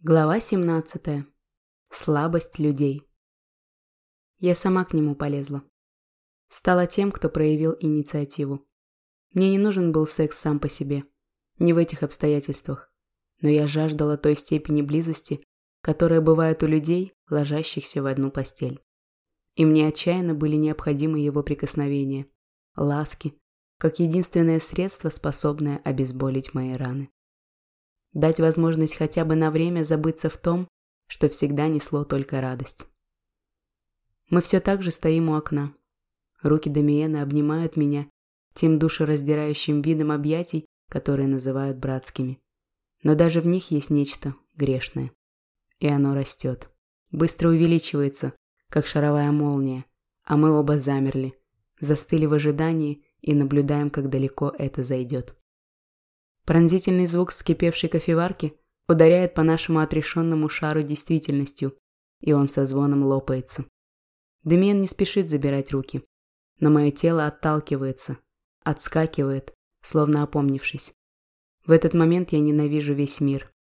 Глава 17. Слабость людей. Я сама к нему полезла. Стала тем, кто проявил инициативу. Мне не нужен был секс сам по себе. Не в этих обстоятельствах. Но я жаждала той степени близости, которая бывает у людей, ложащихся в одну постель. И мне отчаянно были необходимы его прикосновения, ласки, как единственное средство, способное обезболить мои раны дать возможность хотя бы на время забыться в том, что всегда несло только радость. Мы все так же стоим у окна. Руки Дамиена обнимают меня тем душераздирающим видом объятий, которые называют братскими. Но даже в них есть нечто грешное. И оно растет. Быстро увеличивается, как шаровая молния, а мы оба замерли, застыли в ожидании и наблюдаем, как далеко это зайдет. Пронзительный звук вскипевшей кофеварки ударяет по нашему отрешенному шару действительностью, и он со звоном лопается. Демиан не спешит забирать руки, но мое тело отталкивается, отскакивает, словно опомнившись. В этот момент я ненавижу весь мир.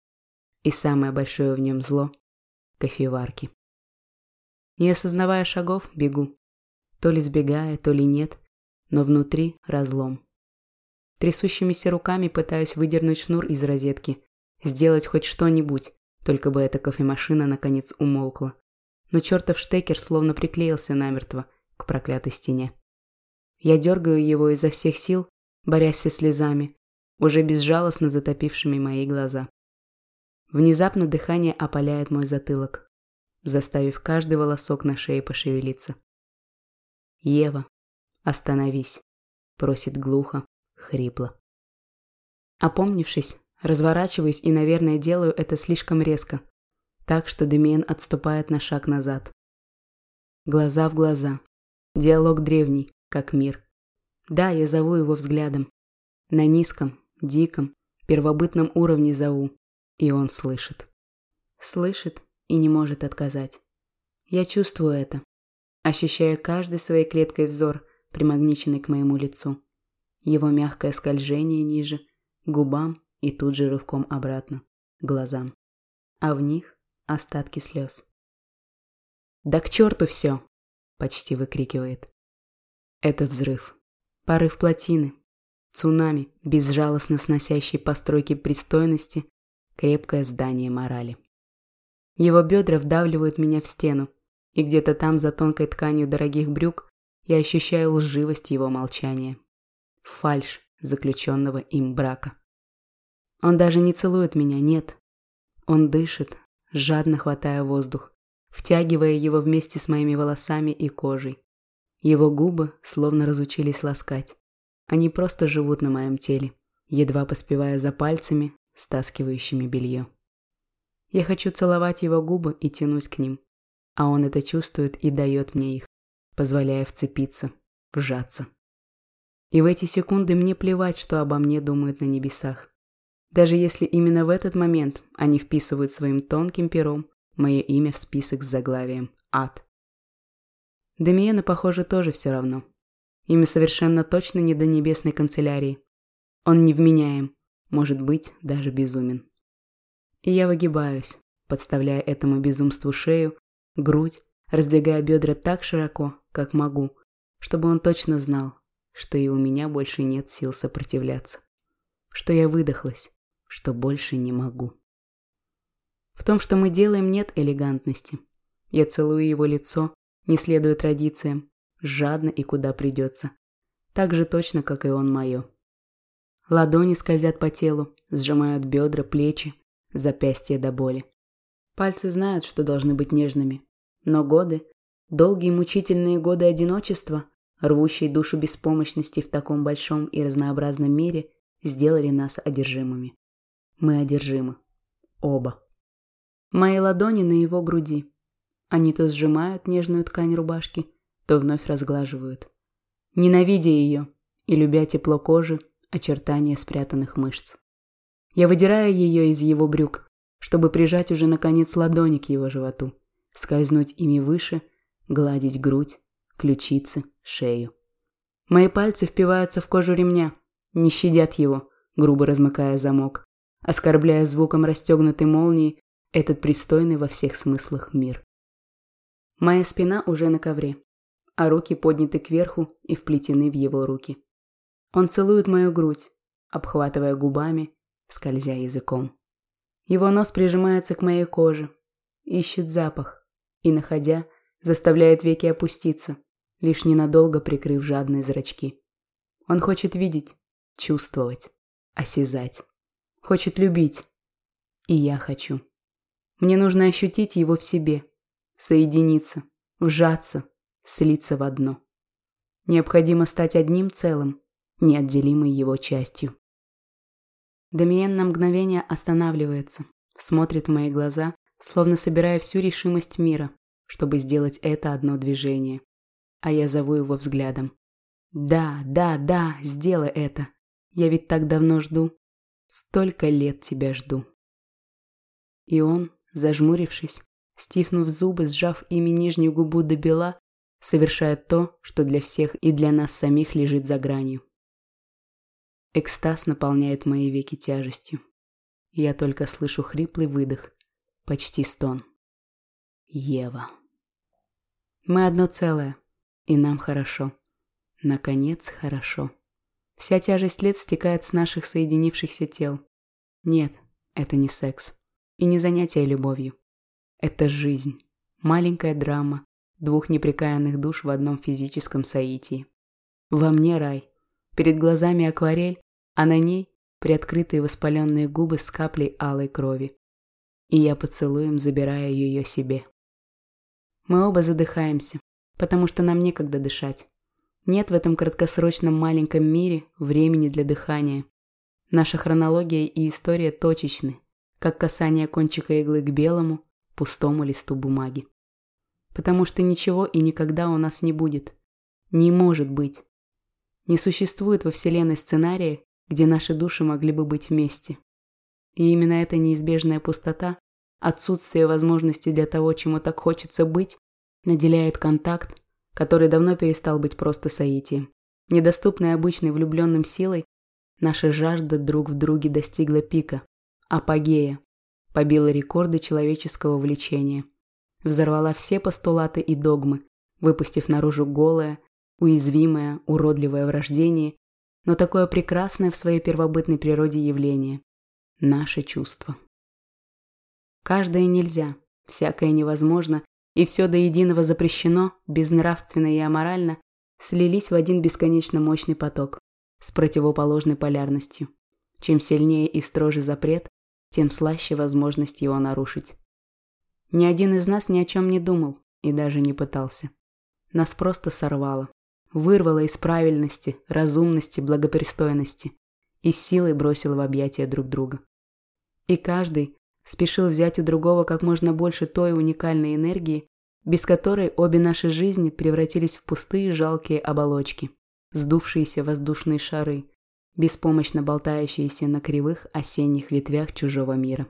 И самое большое в нем зло – кофеварки. Не осознавая шагов, бегу. То ли сбегая, то ли нет, но внутри разлом. Трясущимися руками пытаюсь выдернуть шнур из розетки, сделать хоть что-нибудь, только бы эта кофемашина наконец умолкла. Но чертов штекер словно приклеился намертво к проклятой стене. Я дергаю его изо всех сил, борясь со слезами, уже безжалостно затопившими мои глаза. Внезапно дыхание опаляет мой затылок, заставив каждый волосок на шее пошевелиться. «Ева, остановись», – просит глухо, хрипло. Опомнившись, разворачиваюсь и, наверное, делаю это слишком резко, так что Демиен отступает на шаг назад. Глаза в глаза. Диалог древний, как мир. Да, я зову его взглядом. На низком, диком, первобытном уровне зову, и он слышит. Слышит и не может отказать. Я чувствую это, ощущаю каждой своей клеткой взор, примагниченный к моему лицу его мягкое скольжение ниже, губам и тут же рывком обратно, глазам. А в них остатки слез. «Да к черту все!» – почти выкрикивает. Это взрыв. Порыв плотины. Цунами, безжалостно сносящий постройки пристойности, крепкое здание морали. Его бедра вдавливают меня в стену, и где-то там за тонкой тканью дорогих брюк я ощущаю лживость его молчания фальшь заключенного им брака. Он даже не целует меня, нет. Он дышит, жадно хватая воздух, втягивая его вместе с моими волосами и кожей. Его губы словно разучились ласкать. Они просто живут на моем теле, едва поспевая за пальцами, стаскивающими белье. Я хочу целовать его губы и тянусь к ним, а он это чувствует и дает мне их, позволяя вцепиться, вжаться. И в эти секунды мне плевать, что обо мне думают на небесах. Даже если именно в этот момент они вписывают своим тонким пером мое имя в список с заглавием «Ад». Демиена, похоже, тоже все равно. Ими совершенно точно не до небесной канцелярии. Он невменяем, может быть, даже безумен. И я выгибаюсь, подставляя этому безумству шею, грудь, раздвигая бедра так широко, как могу, чтобы он точно знал, что и у меня больше нет сил сопротивляться, что я выдохлась, что больше не могу. В том, что мы делаем, нет элегантности. Я целую его лицо, не следуя традициям, жадно и куда придется. Так же точно, как и он мое. Ладони скользят по телу, сжимают бедра, плечи, запястья до боли. Пальцы знают, что должны быть нежными. Но годы, долгие мучительные годы одиночества, рвущей душу беспомощности в таком большом и разнообразном мире, сделали нас одержимыми. Мы одержимы. Оба. Мои ладони на его груди. Они то сжимают нежную ткань рубашки, то вновь разглаживают. Ненавидя ее и любя тепло кожи, очертания спрятанных мышц. Я выдираю ее из его брюк, чтобы прижать уже наконец ладони к его животу, скользнуть ими выше, гладить грудь, ключицы, шею. Мои пальцы впиваются в кожу ремня, не щадят его, грубо размыкая замок, оскорбляя звуком расстегнутой молнии этот пристойный во всех смыслах мир. Моя спина уже на ковре, а руки подняты кверху и вплетены в его руки. Он целует мою грудь, обхватывая губами, скользя языком. Его нос прижимается к моей коже, ищет запах и, находя, заставляет веки опуститься, лишь ненадолго прикрыв жадные зрачки. Он хочет видеть, чувствовать, осязать. Хочет любить. И я хочу. Мне нужно ощутить его в себе, соединиться, вжаться, слиться в одно. Необходимо стать одним целым, неотделимой его частью. Дамиен на мгновение останавливается, смотрит в мои глаза, словно собирая всю решимость мира, чтобы сделать это одно движение. А я зову его взглядом. «Да, да, да, сделай это. Я ведь так давно жду. Столько лет тебя жду». И он, зажмурившись, стиснув зубы, сжав ими нижнюю губу до бела, совершает то, что для всех и для нас самих лежит за гранью. Экстаз наполняет мои веки тяжестью. Я только слышу хриплый выдох, почти стон. Ева. Мы одно целое, и нам хорошо. Наконец, хорошо. Вся тяжесть лет стекает с наших соединившихся тел. Нет, это не секс. И не занятие любовью. Это жизнь. Маленькая драма двух непрекаянных душ в одном физическом соитии. Во мне рай. Перед глазами акварель, а на ней приоткрытые воспаленные губы с каплей алой крови. И я поцелуем забирая ее себе. Мы оба задыхаемся, потому что нам некогда дышать. Нет в этом краткосрочном маленьком мире времени для дыхания. Наша хронология и история точечны, как касание кончика иглы к белому, пустому листу бумаги. Потому что ничего и никогда у нас не будет. Не может быть. Не существует во Вселенной сценария, где наши души могли бы быть вместе. И именно эта неизбежная пустота, отсутствие возможности для того, чему так хочется быть, наделяет контакт, который давно перестал быть просто соитием. Недоступной обычной влюбленным силой, наша жажда друг в друге достигла пика, апогея, побила рекорды человеческого влечения, взорвала все постулаты и догмы, выпустив наружу голое, уязвимое, уродливое врождение но такое прекрасное в своей первобытной природе явление – наше чувство. Каждое нельзя, всякое невозможно, и все до единого запрещено, безнравственно и аморально, слились в один бесконечно мощный поток с противоположной полярностью. Чем сильнее и строже запрет, тем слаще возможность его нарушить. Ни один из нас ни о чем не думал и даже не пытался. Нас просто сорвало вырвала из правильности, разумности, благопристойности и силой бросила в объятия друг друга. И каждый спешил взять у другого как можно больше той уникальной энергии, без которой обе наши жизни превратились в пустые жалкие оболочки, сдувшиеся воздушные шары, беспомощно болтающиеся на кривых осенних ветвях чужого мира.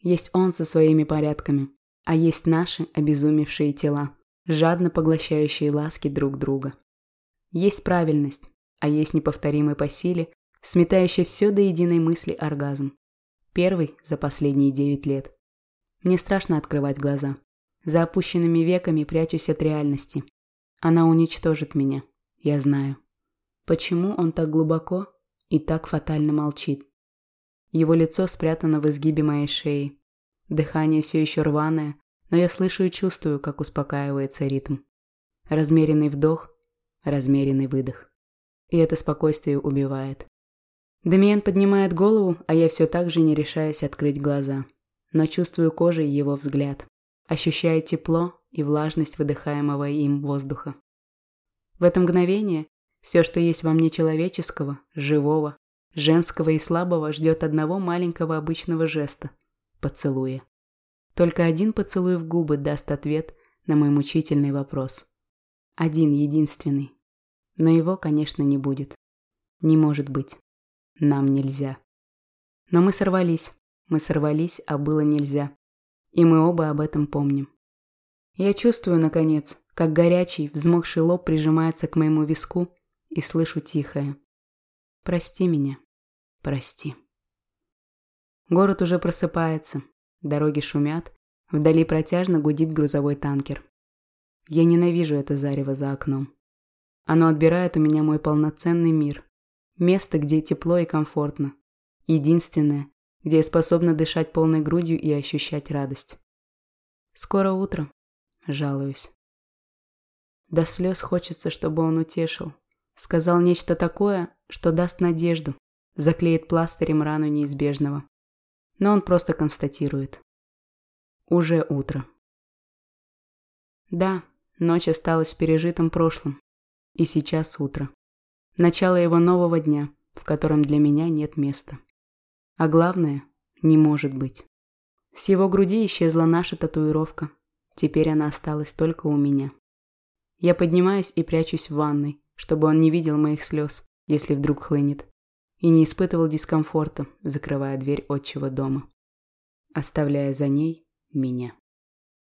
Есть он со своими порядками, а есть наши обезумевшие тела, жадно поглощающие ласки друг друга. Есть правильность, а есть неповторимый по силе, сметающий все до единой мысли оргазм. Первый за последние девять лет. Мне страшно открывать глаза. За опущенными веками прячусь от реальности. Она уничтожит меня, я знаю. Почему он так глубоко и так фатально молчит? Его лицо спрятано в изгибе моей шеи. Дыхание все еще рваное, но я слышу и чувствую, как успокаивается ритм. Размеренный вдох, размеренный выдох. И это спокойствие убивает. Демиен поднимает голову, а я все так же не решаюсь открыть глаза. Но чувствую кожей его взгляд, ощущая тепло и влажность выдыхаемого им воздуха. В это мгновение все, что есть во мне человеческого, живого, женского и слабого, ждет одного маленького обычного жеста – поцелуя. Только один поцелуй в губы даст ответ на мой мучительный вопрос. Один, единственный. Но его, конечно, не будет. Не может быть. Нам нельзя. Но мы сорвались. Мы сорвались, а было нельзя. И мы оба об этом помним. Я чувствую, наконец, как горячий, взмокший лоб прижимается к моему виску и слышу тихое. «Прости меня. Прости». Город уже просыпается, дороги шумят, вдали протяжно гудит грузовой танкер. Я ненавижу это зарево за окном. Оно отбирает у меня мой полноценный мир. Место, где тепло и комфортно. Единственное, где я способна дышать полной грудью и ощущать радость. Скоро утро. Жалуюсь. До слез хочется, чтобы он утешил. Сказал нечто такое, что даст надежду, заклеит пластырем рану неизбежного. Но он просто констатирует. Уже утро. Да, ночь осталась в пережитом прошлом. И сейчас утро. Начало его нового дня, в котором для меня нет места. А главное, не может быть. С его груди исчезла наша татуировка. Теперь она осталась только у меня. Я поднимаюсь и прячусь в ванной, чтобы он не видел моих слез, если вдруг хлынет, и не испытывал дискомфорта, закрывая дверь отчего дома, оставляя за ней меня.